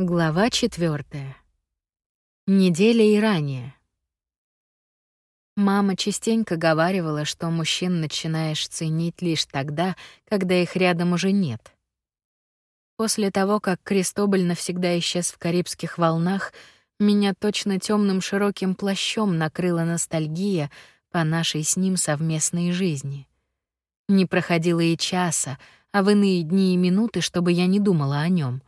Глава четвертая. Неделя и ранее. Мама частенько говаривала, что мужчин начинаешь ценить лишь тогда, когда их рядом уже нет. После того, как Крестоболь навсегда исчез в Карибских волнах, меня точно темным широким плащом накрыла ностальгия по нашей с ним совместной жизни. Не проходило и часа, а в иные дни и минуты, чтобы я не думала о нем.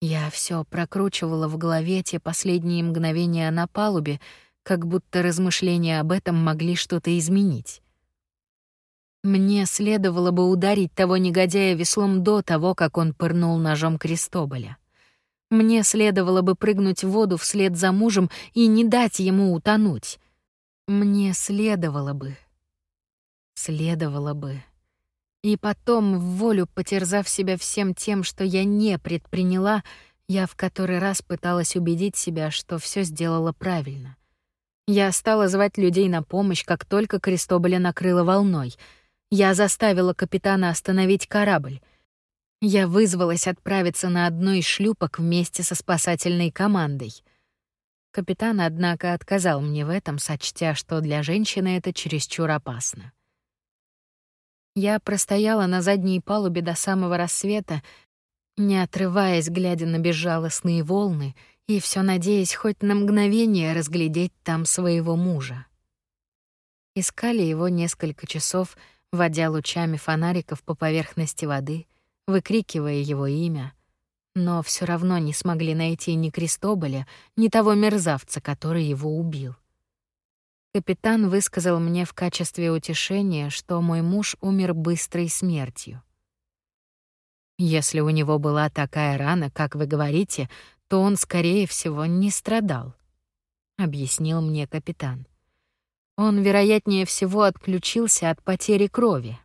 Я все прокручивала в голове те последние мгновения на палубе, как будто размышления об этом могли что-то изменить. Мне следовало бы ударить того негодяя веслом до того, как он пырнул ножом Крестоболя. Мне следовало бы прыгнуть в воду вслед за мужем и не дать ему утонуть. Мне следовало бы. Следовало бы. И потом, в волю потерзав себя всем тем, что я не предприняла, я в который раз пыталась убедить себя, что все сделала правильно. Я стала звать людей на помощь, как только Крестоболя накрыла волной. Я заставила капитана остановить корабль. Я вызвалась отправиться на одной из шлюпок вместе со спасательной командой. Капитан, однако, отказал мне в этом, сочтя, что для женщины это чересчур опасно. Я простояла на задней палубе до самого рассвета, не отрываясь, глядя на безжалостные волны, и все надеясь хоть на мгновение разглядеть там своего мужа. Искали его несколько часов, водя лучами фонариков по поверхности воды, выкрикивая его имя, но все равно не смогли найти ни Крестоболя, ни того мерзавца, который его убил. Капитан высказал мне в качестве утешения, что мой муж умер быстрой смертью. Если у него была такая рана, как вы говорите, то он, скорее всего, не страдал, объяснил мне капитан. Он, вероятнее всего, отключился от потери крови.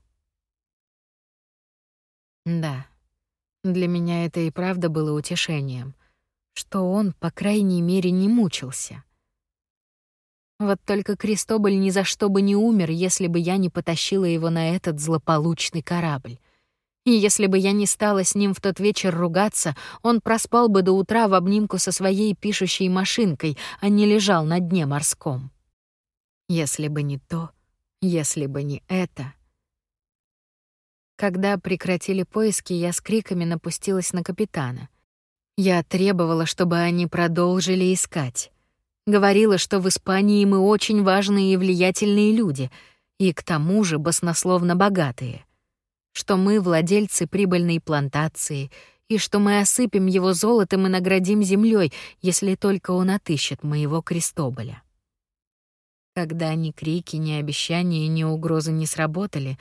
Да. Для меня это и правда было утешением, что он, по крайней мере, не мучился. Вот только Крестоболь ни за что бы не умер, если бы я не потащила его на этот злополучный корабль. И если бы я не стала с ним в тот вечер ругаться, он проспал бы до утра в обнимку со своей пишущей машинкой, а не лежал на дне морском. Если бы не то, если бы не это. Когда прекратили поиски, я с криками напустилась на капитана. Я требовала, чтобы они продолжили искать. Говорила, что в Испании мы очень важные и влиятельные люди, и к тому же баснословно богатые. Что мы владельцы прибыльной плантации, и что мы осыпем его золотом и наградим землей, если только он отыщет моего Крестоболя. Когда ни крики, ни обещания, ни угрозы не сработали,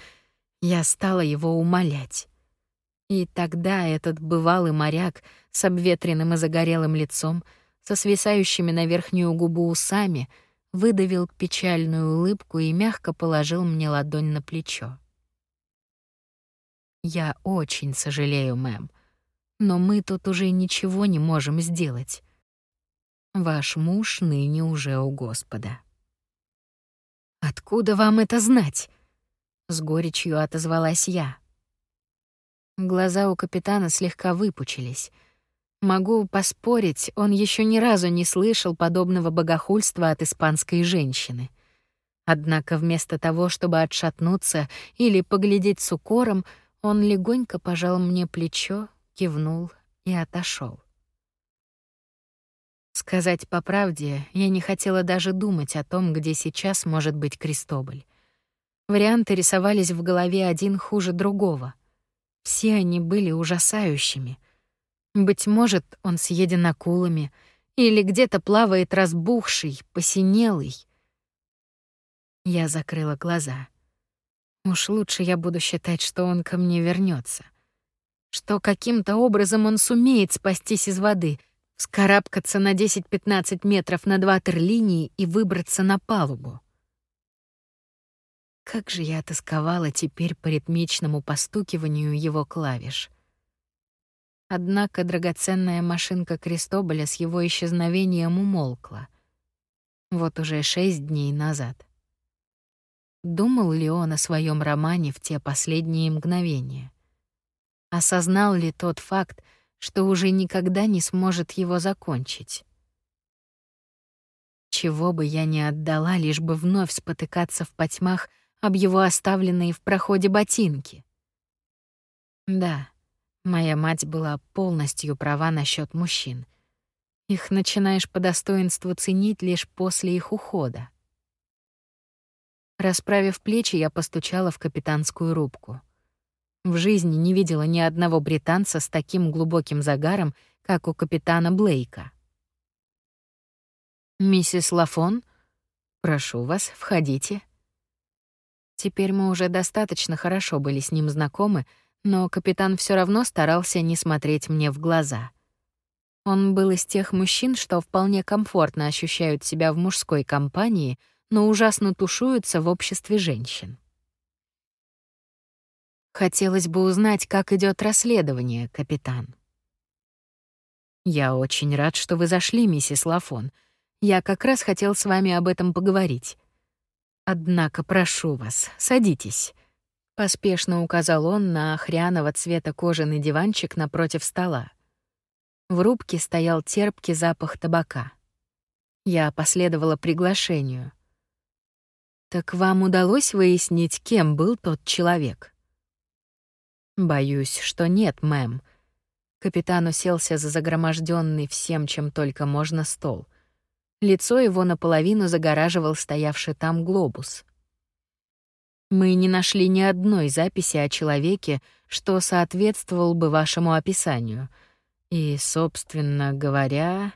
я стала его умолять. И тогда этот бывалый моряк с обветренным и загорелым лицом — со свисающими на верхнюю губу усами, выдавил печальную улыбку и мягко положил мне ладонь на плечо. «Я очень сожалею, мэм, но мы тут уже ничего не можем сделать. Ваш муж ныне уже у Господа». «Откуда вам это знать?» — с горечью отозвалась я. Глаза у капитана слегка выпучились — Могу поспорить, он еще ни разу не слышал подобного богохульства от испанской женщины. Однако вместо того, чтобы отшатнуться или поглядеть с укором, он легонько пожал мне плечо, кивнул и отошел. Сказать по правде, я не хотела даже думать о том, где сейчас может быть Крестоболь. Варианты рисовались в голове один хуже другого. Все они были ужасающими. Быть может, он съеден акулами или где-то плавает разбухший, посинелый. Я закрыла глаза. Уж лучше я буду считать, что он ко мне вернется, Что каким-то образом он сумеет спастись из воды, вскарабкаться на 10-15 метров над ватерлинией и выбраться на палубу. Как же я отосковала теперь по ритмичному постукиванию его клавиш — Однако драгоценная машинка Крестоболя с его исчезновением умолкла. Вот уже шесть дней назад. Думал ли он о своем романе в те последние мгновения? Осознал ли тот факт, что уже никогда не сможет его закончить. Чего бы я ни отдала, лишь бы вновь спотыкаться в потьмах об его оставленные в проходе ботинки. Да, моя мать была полностью права насчет мужчин. Их начинаешь по достоинству ценить лишь после их ухода. Расправив плечи, я постучала в капитанскую рубку. В жизни не видела ни одного британца с таким глубоким загаром, как у капитана Блейка. «Миссис Лафон, прошу вас, входите». Теперь мы уже достаточно хорошо были с ним знакомы, но капитан все равно старался не смотреть мне в глаза. Он был из тех мужчин, что вполне комфортно ощущают себя в мужской компании — но ужасно тушуются в обществе женщин. Хотелось бы узнать, как идет расследование, капитан. Я очень рад, что вы зашли, миссис Лафон. Я как раз хотел с вами об этом поговорить. Однако прошу вас, садитесь. Поспешно указал он на охряного цвета кожаный диванчик напротив стола. В рубке стоял терпкий запах табака. Я последовала приглашению. Так вам удалось выяснить, кем был тот человек? Боюсь, что нет, мэм. Капитан уселся за загроможденный всем, чем только можно, стол. Лицо его наполовину загораживал стоявший там глобус. Мы не нашли ни одной записи о человеке, что соответствовал бы вашему описанию. И, собственно говоря,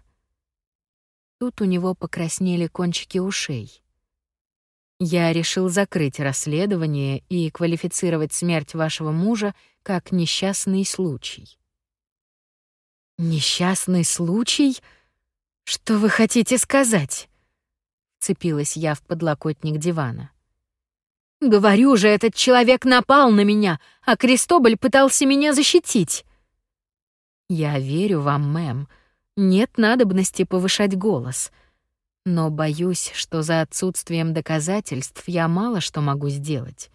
тут у него покраснели кончики ушей. Я решил закрыть расследование и квалифицировать смерть вашего мужа как несчастный случай. Несчастный случай? Что вы хотите сказать? Цепилась я в подлокотник дивана. Говорю же, этот человек напал на меня, а Кристоболь пытался меня защитить. Я верю вам, мэм. Нет надобности повышать голос — но боюсь, что за отсутствием доказательств я мало что могу сделать.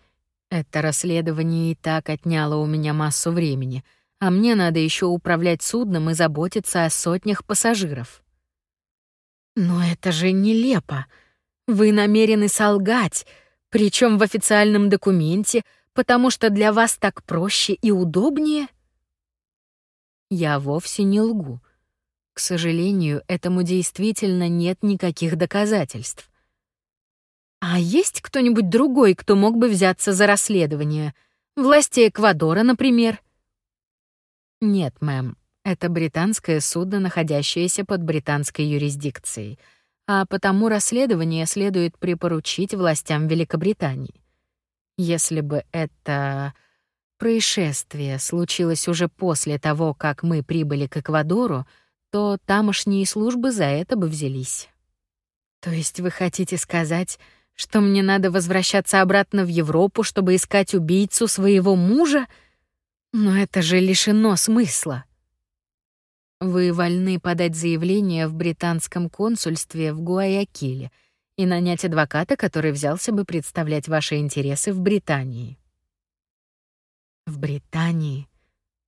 Это расследование и так отняло у меня массу времени, а мне надо еще управлять судном и заботиться о сотнях пассажиров. Но это же нелепо. Вы намерены солгать, причем в официальном документе, потому что для вас так проще и удобнее. Я вовсе не лгу. К сожалению, этому действительно нет никаких доказательств. А есть кто-нибудь другой, кто мог бы взяться за расследование? Власти Эквадора, например? Нет, мэм. Это британское судно, находящееся под британской юрисдикцией, а потому расследование следует припоручить властям Великобритании. Если бы это происшествие случилось уже после того, как мы прибыли к Эквадору, то тамошние службы за это бы взялись. То есть вы хотите сказать, что мне надо возвращаться обратно в Европу, чтобы искать убийцу своего мужа? Но это же лишено смысла. Вы вольны подать заявление в британском консульстве в Гуаякиле и нанять адвоката, который взялся бы представлять ваши интересы в Британии. В Британии?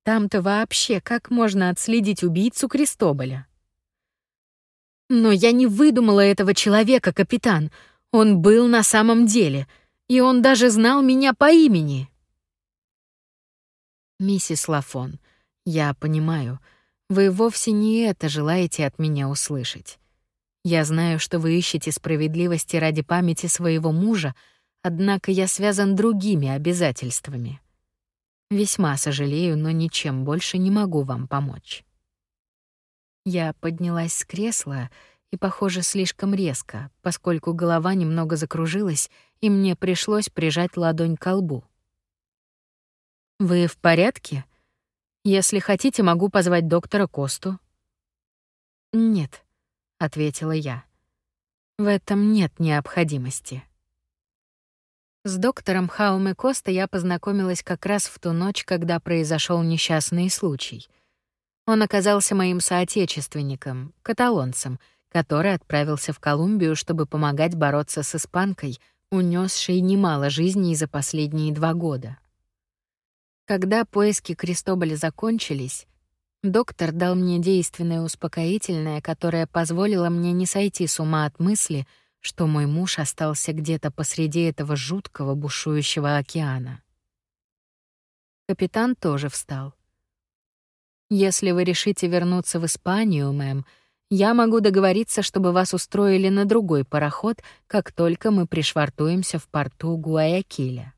Там-то вообще как можно отследить убийцу Крестоболя? Но я не выдумала этого человека, капитан. Он был на самом деле, и он даже знал меня по имени. Миссис Лафон, я понимаю, вы вовсе не это желаете от меня услышать. Я знаю, что вы ищете справедливости ради памяти своего мужа, однако я связан другими обязательствами. Весьма сожалею, но ничем больше не могу вам помочь. Я поднялась с кресла и, похоже, слишком резко, поскольку голова немного закружилась, и мне пришлось прижать ладонь к лбу. Вы в порядке? Если хотите, могу позвать доктора Косту. Нет, ответила я. В этом нет необходимости. С доктором Хауме Коста я познакомилась как раз в ту ночь, когда произошел несчастный случай. Он оказался моим соотечественником, каталонцем, который отправился в Колумбию, чтобы помогать бороться с испанкой, унесшей немало жизней за последние два года. Когда поиски Крестоболя закончились, Доктор дал мне действенное успокоительное, которое позволило мне не сойти с ума от мысли, что мой муж остался где-то посреди этого жуткого бушующего океана. Капитан тоже встал. Если вы решите вернуться в Испанию, мэм, я могу договориться, чтобы вас устроили на другой пароход, как только мы пришвартуемся в порту Гуаякиля.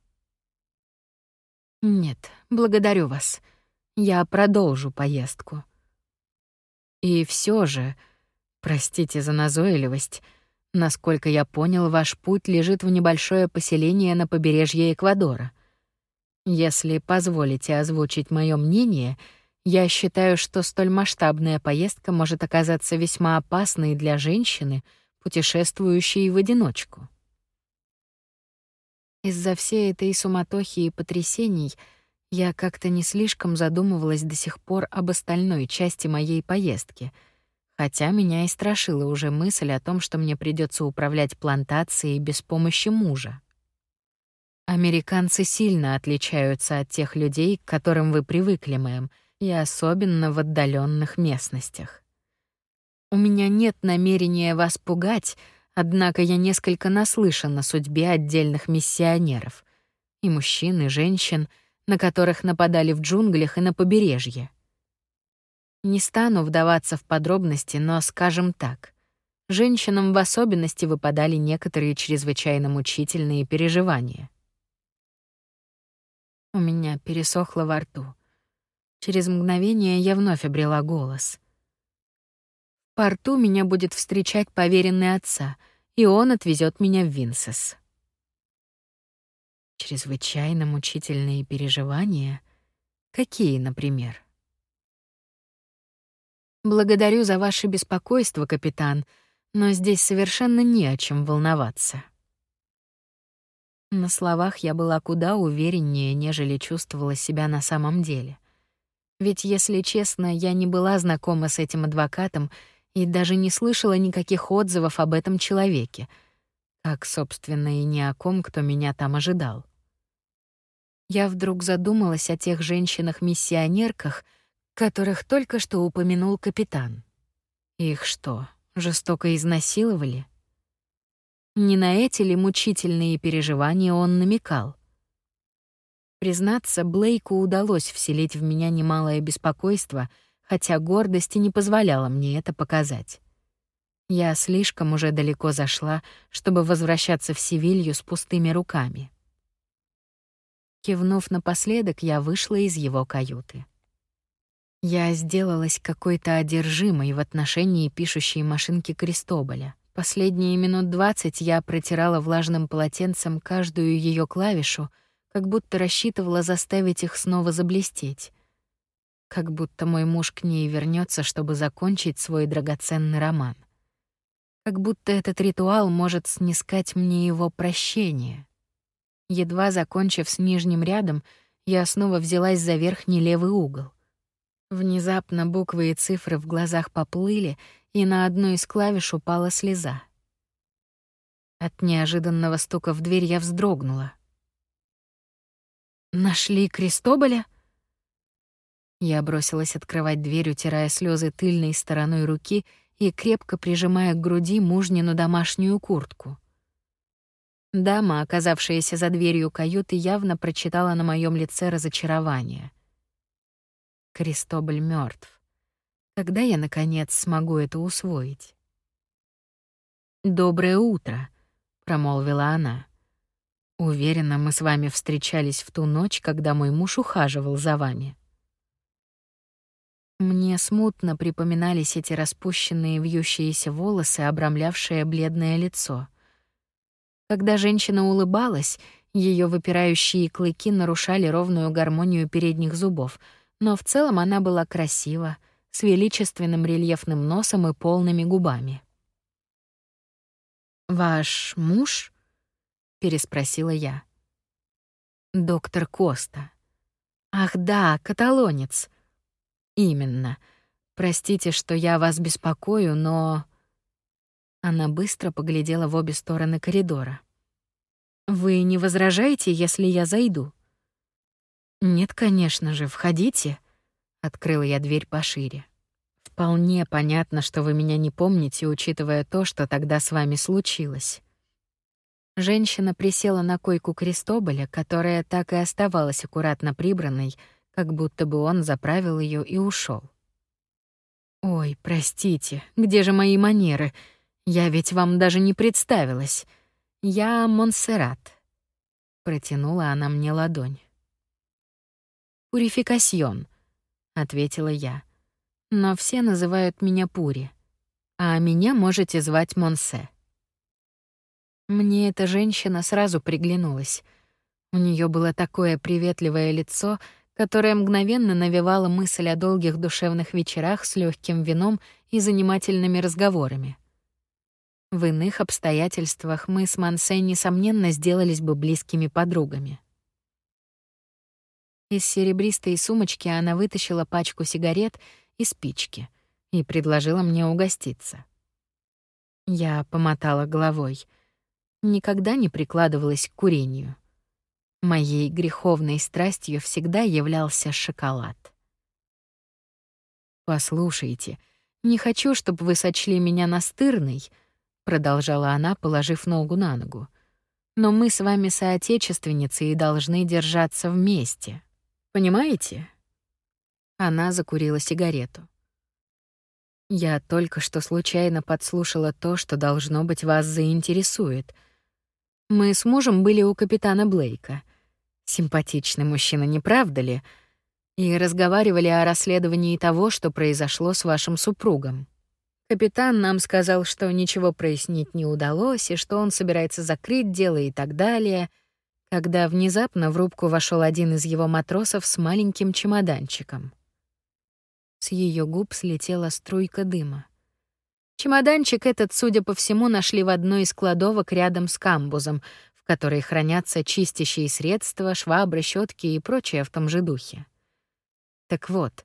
Нет, благодарю вас. Я продолжу поездку. И все же, простите за назойливость, насколько я понял, ваш путь лежит в небольшое поселение на побережье Эквадора. Если позволите озвучить мое мнение, я считаю, что столь масштабная поездка может оказаться весьма опасной для женщины, путешествующей в одиночку. Из-за всей этой суматохи и потрясений — я как-то не слишком задумывалась до сих пор об остальной части моей поездки, хотя меня и страшила уже мысль о том, что мне придется управлять плантацией без помощи мужа. Американцы сильно отличаются от тех людей, к которым вы привыкли, мэм, и особенно в отдаленных местностях. У меня нет намерения вас пугать, однако я несколько наслышан о судьбе отдельных миссионеров, и мужчин, и женщин — на которых нападали в джунглях и на побережье. Не стану вдаваться в подробности, но скажем так. Женщинам в особенности выпадали некоторые чрезвычайно мучительные переживания. У меня пересохло во рту. Через мгновение я вновь обрела голос. Порту меня будет встречать поверенный отца, и он отвезет меня в Винсес. Чрезвычайно мучительные переживания? Какие, например? Благодарю за ваше беспокойство, капитан, но здесь совершенно не о чем волноваться. На словах я была куда увереннее, нежели чувствовала себя на самом деле. Ведь, если честно, я не была знакома с этим адвокатом и даже не слышала никаких отзывов об этом человеке — как, собственно, и ни о ком, кто меня там ожидал. Я вдруг задумалась о тех женщинах-миссионерках, которых только что упомянул капитан. Их что, жестоко изнасиловали? Не на эти ли мучительные переживания он намекал? Признаться, Блейку удалось вселить в меня немалое беспокойство, хотя гордость и не позволяла мне это показать. Я слишком уже далеко зашла, чтобы возвращаться в Севилью с пустыми руками. Кивнув напоследок, я вышла из его каюты. Я сделалась какой-то одержимой в отношении пишущей машинки Кристоболя. Последние минут двадцать я протирала влажным полотенцем каждую ее клавишу, как будто рассчитывала заставить их снова заблестеть. Как будто мой муж к ней вернется, чтобы закончить свой драгоценный роман как будто этот ритуал может снискать мне его прощение. Едва закончив с нижним рядом, я снова взялась за верхний левый угол. Внезапно буквы и цифры в глазах поплыли, и на одну из клавиш упала слеза. От неожиданного стука в дверь я вздрогнула. «Нашли Крестоболя?» Я бросилась открывать дверь, утирая слезы тыльной стороной руки и крепко прижимая к груди мужнину домашнюю куртку. Дама, оказавшаяся за дверью каюты, явно прочитала на моем лице разочарование. Кристоболь мертв. Когда я, наконец, смогу это усвоить? «Доброе утро», — промолвила она. «Уверена, мы с вами встречались в ту ночь, когда мой муж ухаживал за вами». Мне смутно припоминались эти распущенные вьющиеся волосы, обрамлявшие бледное лицо. Когда женщина улыбалась, ее выпирающие клыки нарушали ровную гармонию передних зубов, но в целом она была красива, с величественным рельефным носом и полными губами. «Ваш муж?» — переспросила я. «Доктор Коста». «Ах да, каталонец. Именно. Простите, что я вас беспокою, но Она быстро поглядела в обе стороны коридора. Вы не возражаете, если я зайду? Нет, конечно же, входите, Открыла я дверь пошире. Вполне понятно, что вы меня не помните, учитывая то, что тогда с вами случилось. Женщина присела на койку Крестоболя, которая так и оставалась аккуратно прибранной, как будто бы он заправил ее и ушел. Ой, простите, где же мои манеры? Я ведь вам даже не представилась. Я Монсеррат. Протянула она мне ладонь. Пурификасьон, ответила я. Но все называют меня Пури, а меня можете звать Монсе. Мне эта женщина сразу приглянулась. У нее было такое приветливое лицо, которое мгновенно навевало мысль о долгих душевных вечерах с легким вином и занимательными разговорами. В иных обстоятельствах мы с Мансе несомненно сделались бы близкими подругами. Из серебристой сумочки она вытащила пачку сигарет и спички и предложила мне угоститься. Я помотала головой — никогда не прикладывалась к курению. Моей греховной страстью всегда являлся шоколад. «Послушайте, не хочу, чтобы вы сочли меня настырной», — продолжала она, положив ногу на ногу. «Но мы с вами соотечественницы и должны держаться вместе. Понимаете?» Она закурила сигарету. «Я только что случайно подслушала то, что, должно быть, вас заинтересует», — мы с мужем были у капитана Блейка. Симпатичный мужчина, не правда ли? И разговаривали о расследовании того, что произошло с вашим супругом. Капитан нам сказал, что ничего прояснить не удалось, и что он собирается закрыть дело и так далее, когда внезапно в рубку вошел один из его матросов с маленьким чемоданчиком. С ее губ слетела струйка дыма. Чемоданчик этот, судя по всему, нашли в одной из кладовок рядом с камбузом, которой хранятся чистящие средства, швабры, щетки и прочее в том же духе. Так вот,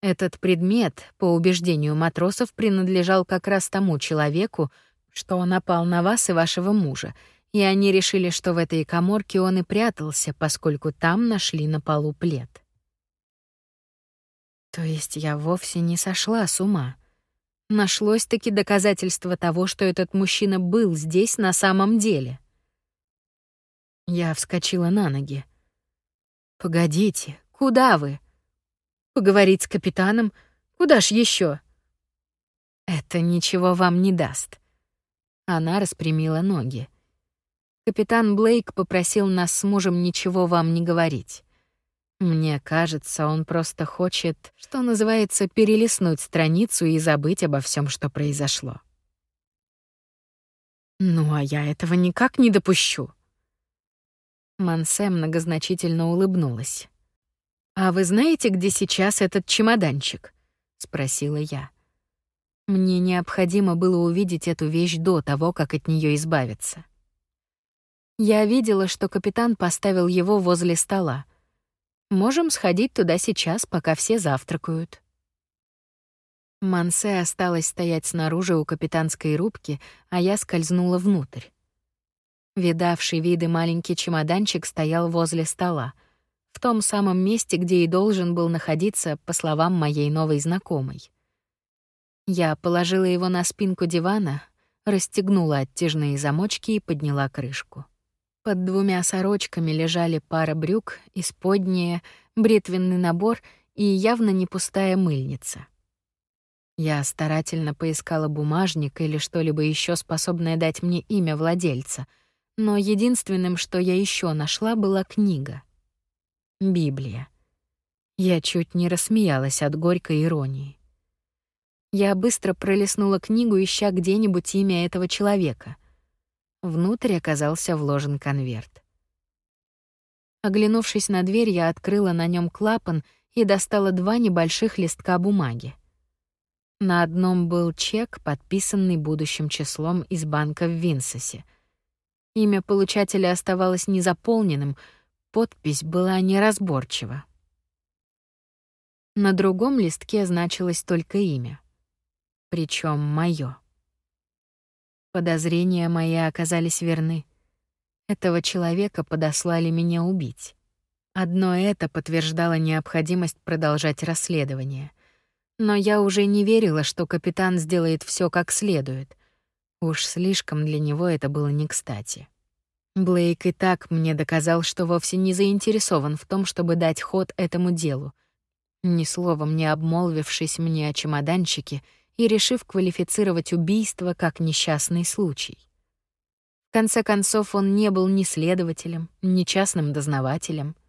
этот предмет, по убеждению матросов, принадлежал как раз тому человеку, что напал на вас и вашего мужа, и они решили, что в этой каморке он и прятался, поскольку там нашли на полу плед. То есть я вовсе не сошла с ума. Нашлось-таки доказательство того, что этот мужчина был здесь на самом деле. Я вскочила на ноги. «Погодите, куда вы?» «Поговорить с капитаном? Куда ж еще? «Это ничего вам не даст». Она распрямила ноги. Капитан Блейк попросил нас с мужем ничего вам не говорить. Мне кажется, он просто хочет, что называется, перелистнуть страницу и забыть обо всем, что произошло. Ну, а я этого никак не допущу. Мансе многозначительно улыбнулась. А вы знаете, где сейчас этот чемоданчик? спросила я. Мне необходимо было увидеть эту вещь до того, как от нее избавиться. Я видела, что капитан поставил его возле стола Можем сходить туда сейчас, пока все завтракают. Мансе осталась стоять снаружи у капитанской рубки, а я скользнула внутрь. Видавший виды маленький чемоданчик стоял возле стола, в том самом месте, где и должен был находиться, по словам моей новой знакомой. Я положила его на спинку дивана, расстегнула оттяжные замочки и подняла крышку. Под двумя сорочками лежали пара брюк, исподние, бритвенный набор и явно не пустая мыльница. Я старательно поискала бумажник или что-либо еще способное дать мне имя владельца, но единственным, что я еще нашла, была книга. Библия. Я чуть не рассмеялась от горькой иронии. Я быстро пролистнула книгу, ища где-нибудь имя этого человека — Внутрь оказался вложен конверт. Оглянувшись на дверь, я открыла на нем клапан и достала два небольших листка бумаги. На одном был чек, подписанный будущим числом из банка в Винсосе. Имя получателя оставалось незаполненным, подпись была неразборчива. На другом листке значилось только имя, причем моё. Подозрения мои оказались верны. Этого человека подослали меня убить. Одно это подтверждало необходимость продолжать расследование. Но я уже не верила, что капитан сделает все как следует. Уж слишком для него это было не кстати. Блейк и так мне доказал, что вовсе не заинтересован в том, чтобы дать ход этому делу, ни словом не обмолвившись мне о чемоданчике и решив квалифицировать убийство как несчастный случай. В конце концов, он не был ни следователем, ни частным дознавателем —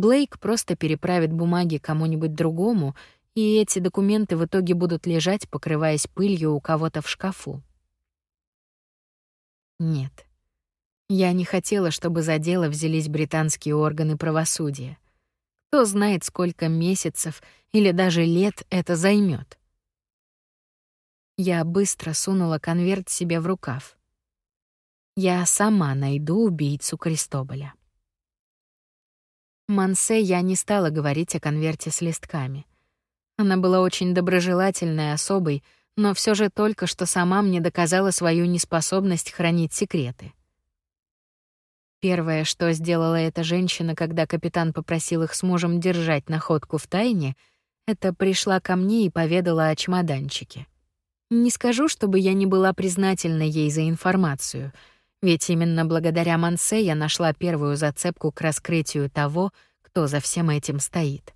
Блейк просто переправит бумаги кому-нибудь другому, и эти документы в итоге будут лежать, покрываясь пылью у кого-то в шкафу. Нет. Я не хотела, чтобы за дело взялись британские органы правосудия. Кто знает, сколько месяцев или даже лет это займет. Я быстро сунула конверт себе в рукав. Я сама найду убийцу Кристоболя. Мансе я не стала говорить о конверте с листками. Она была очень доброжелательной особой, но все же только что сама мне доказала свою неспособность хранить секреты. Первое, что сделала эта женщина, когда капитан попросил их с мужем держать находку в тайне, это пришла ко мне и поведала о чемоданчике. Не скажу, чтобы я не была признательна ей за информацию — ведь именно благодаря Мансе я нашла первую зацепку к раскрытию того, кто за всем этим стоит.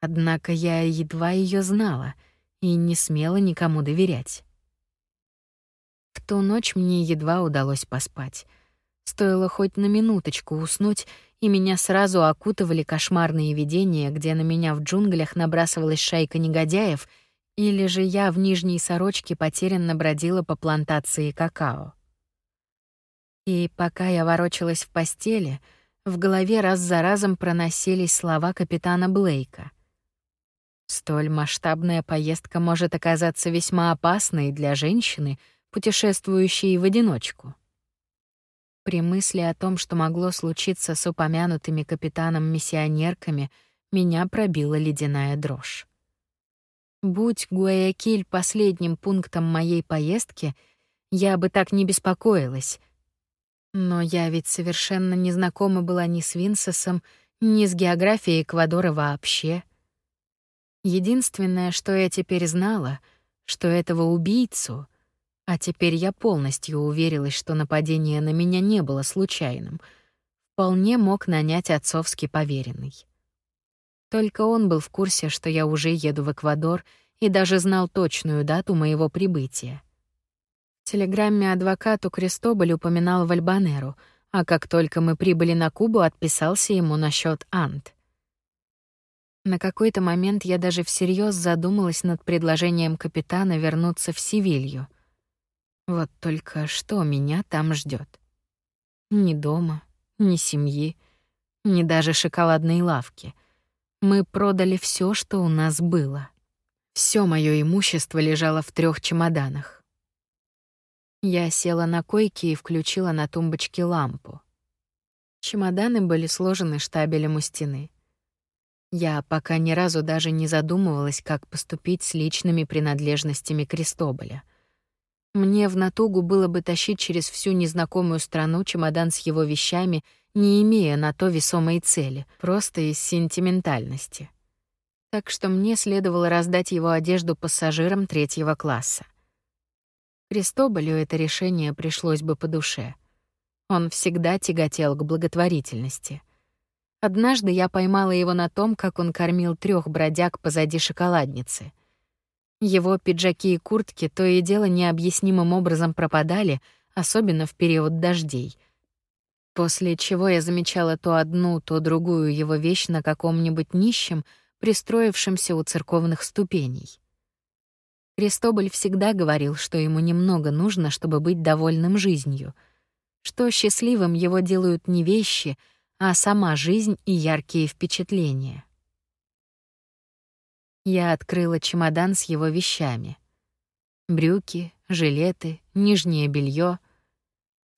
Однако я едва ее знала и не смела никому доверять. В ту ночь мне едва удалось поспать. Стоило хоть на минуточку уснуть, и меня сразу окутывали кошмарные видения, где на меня в джунглях набрасывалась шайка негодяев, или же я в нижней сорочке потерянно бродила по плантации какао. И пока я ворочалась в постели, в голове раз за разом проносились слова капитана Блейка. Столь масштабная поездка может оказаться весьма опасной для женщины, путешествующей в одиночку. При мысли о том, что могло случиться с упомянутыми капитаном-миссионерками, меня пробила ледяная дрожь. Будь Гуаякиль последним пунктом моей поездки, я бы так не беспокоилась, но я ведь совершенно не знакома была ни с Винсесом, ни с географией Эквадора вообще. Единственное, что я теперь знала, что этого убийцу, а теперь я полностью уверилась, что нападение на меня не было случайным, вполне мог нанять отцовский поверенный. Только он был в курсе, что я уже еду в Эквадор и даже знал точную дату моего прибытия. В телеграмме адвокату Крестоболь упоминал Вальбанеру, а как только мы прибыли на Кубу, отписался ему насчет Ант. На какой-то момент я даже всерьез задумалась над предложением капитана вернуться в Севилью. Вот только что меня там ждет? Ни дома, ни семьи, ни даже шоколадной лавки. Мы продали все, что у нас было. Все мое имущество лежало в трех чемоданах. Я села на койке и включила на тумбочке лампу. Чемоданы были сложены штабелем у стены. Я пока ни разу даже не задумывалась, как поступить с личными принадлежностями Крестоболя. Мне в натугу было бы тащить через всю незнакомую страну чемодан с его вещами, не имея на то весомой цели, просто из сентиментальности. Так что мне следовало раздать его одежду пассажирам третьего класса. Крестоболю это решение пришлось бы по душе. Он всегда тяготел к благотворительности. Однажды я поймала его на том, как он кормил трех бродяг позади шоколадницы. Его пиджаки и куртки то и дело необъяснимым образом пропадали, особенно в период дождей. После чего я замечала то одну, то другую его вещь на каком-нибудь нищем, пристроившемся у церковных ступеней. Крестоболь всегда говорил, что ему немного нужно, чтобы быть довольным жизнью, что счастливым его делают не вещи, а сама жизнь и яркие впечатления. Я открыла чемодан с его вещами. Брюки, жилеты, нижнее белье.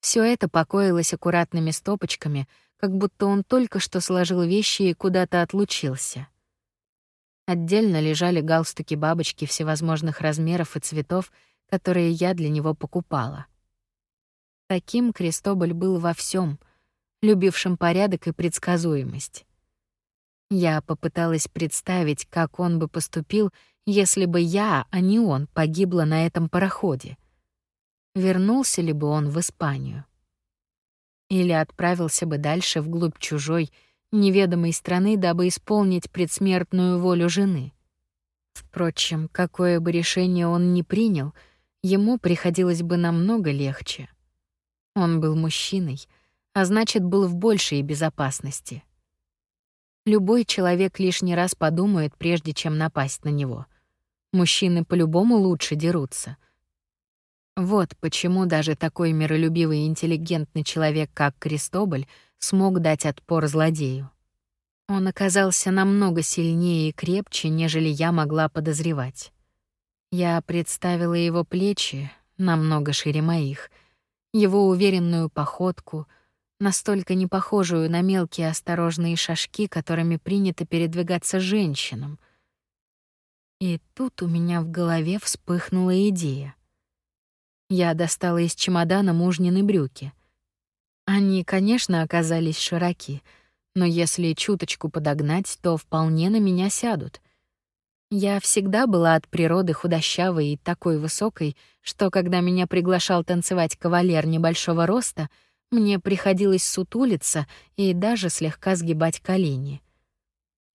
Все это покоилось аккуратными стопочками, как будто он только что сложил вещи и куда-то отлучился. Отдельно лежали галстуки-бабочки всевозможных размеров и цветов, которые я для него покупала. Таким Крестоболь был во всем, любившим порядок и предсказуемость. Я попыталась представить, как он бы поступил, если бы я, а не он, погибла на этом пароходе. Вернулся ли бы он в Испанию? Или отправился бы дальше вглубь чужой, неведомой страны, дабы исполнить предсмертную волю жены? Впрочем, какое бы решение он ни принял, ему приходилось бы намного легче. Он был мужчиной, а значит, был в большей безопасности. Любой человек лишний раз подумает, прежде чем напасть на него. Мужчины по-любому лучше дерутся. Вот почему даже такой миролюбивый и интеллигентный человек, как Кристоболь, смог дать отпор злодею. Он оказался намного сильнее и крепче, нежели я могла подозревать. Я представила его плечи, намного шире моих, его уверенную походку — настолько не похожую на мелкие осторожные шажки, которыми принято передвигаться женщинам. И тут у меня в голове вспыхнула идея. Я достала из чемодана мужнины брюки. Они, конечно, оказались широки, но если чуточку подогнать, то вполне на меня сядут. Я всегда была от природы худощавой и такой высокой, что когда меня приглашал танцевать кавалер небольшого роста — мне приходилось сутулиться и даже слегка сгибать колени.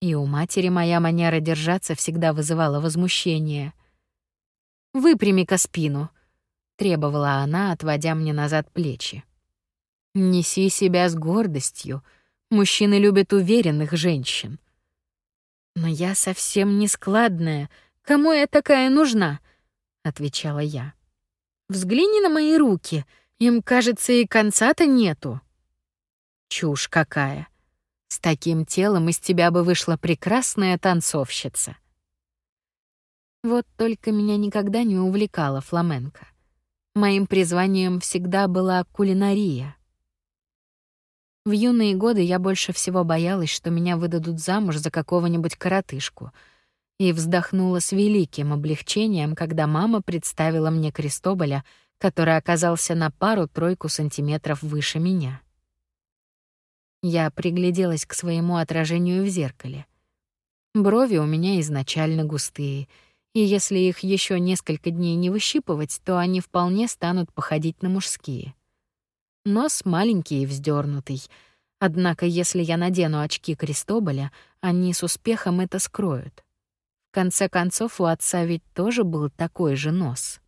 И у матери моя манера держаться всегда вызывала возмущение. «Выпрями-ка спину», — требовала она, отводя мне назад плечи. «Неси себя с гордостью. Мужчины любят уверенных женщин». «Но я совсем не складная. Кому я такая нужна?» — отвечала я. «Взгляни на мои руки», — им, кажется, и конца-то нету. Чушь какая. С таким телом из тебя бы вышла прекрасная танцовщица. Вот только меня никогда не увлекала фламенко. Моим призванием всегда была кулинария. В юные годы я больше всего боялась, что меня выдадут замуж за какого-нибудь коротышку, и вздохнула с великим облегчением, когда мама представила мне Крестоболя — который оказался на пару-тройку сантиметров выше меня. Я пригляделась к своему отражению в зеркале. Брови у меня изначально густые, и если их еще несколько дней не выщипывать, то они вполне станут походить на мужские. Нос маленький и вздернутый, однако если я надену очки Крестоболя, они с успехом это скроют. В конце концов, у отца ведь тоже был такой же нос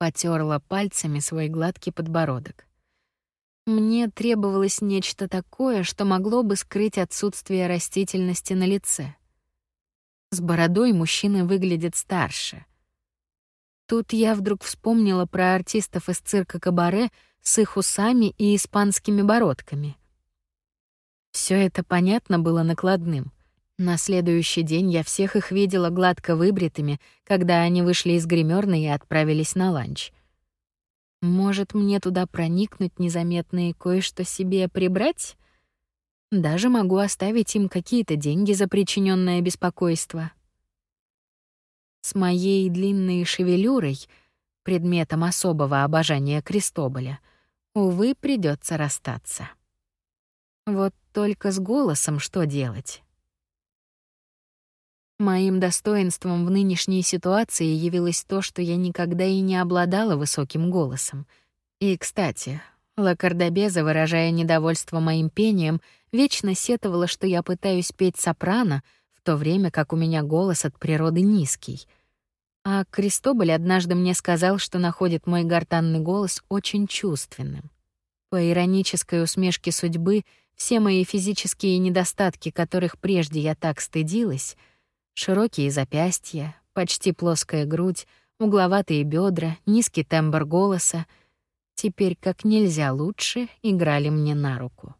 потерла пальцами свой гладкий подбородок. Мне требовалось нечто такое, что могло бы скрыть отсутствие растительности на лице. С бородой мужчина выглядит старше. Тут я вдруг вспомнила про артистов из цирка Кабаре с их усами и испанскими бородками. Все это понятно было накладным — на следующий день я всех их видела гладко выбритыми, когда они вышли из гримерной и отправились на ланч. Может, мне туда проникнуть незаметно и кое-что себе прибрать? Даже могу оставить им какие-то деньги за причиненное беспокойство. С моей длинной шевелюрой, предметом особого обожания Крестоболя, увы, придется расстаться. Вот только с голосом что делать? Моим достоинством в нынешней ситуации явилось то, что я никогда и не обладала высоким голосом. И, кстати, Лакардобеза, выражая недовольство моим пением, вечно сетовала, что я пытаюсь петь сопрано, в то время как у меня голос от природы низкий. А Кристоболь однажды мне сказал, что находит мой гортанный голос очень чувственным. По иронической усмешке судьбы, все мои физические недостатки, которых прежде я так стыдилась — Широкие запястья, почти плоская грудь, угловатые бедра, низкий тембр голоса теперь как нельзя лучше играли мне на руку.